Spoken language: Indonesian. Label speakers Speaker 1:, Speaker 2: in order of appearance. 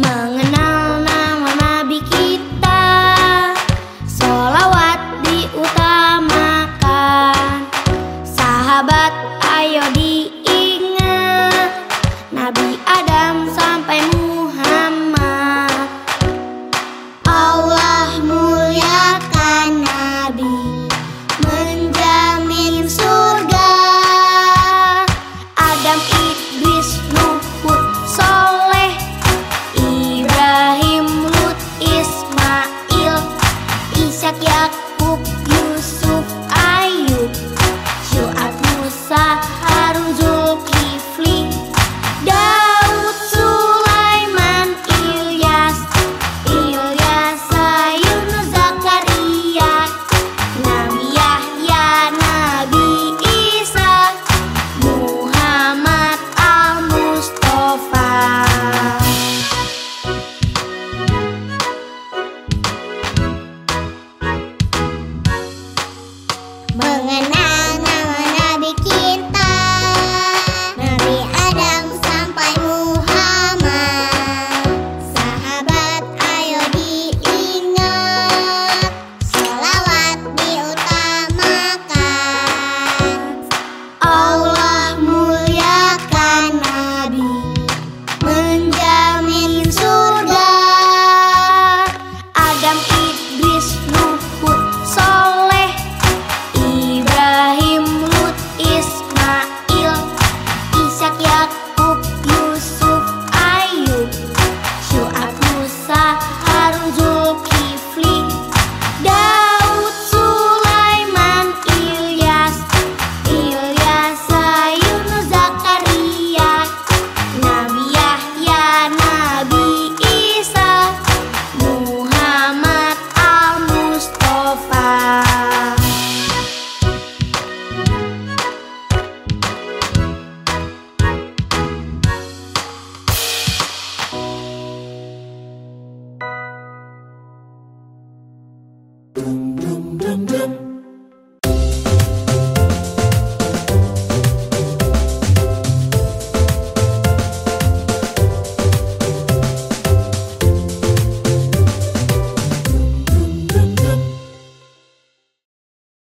Speaker 1: Mengenal mừng anh dum dum dum dum.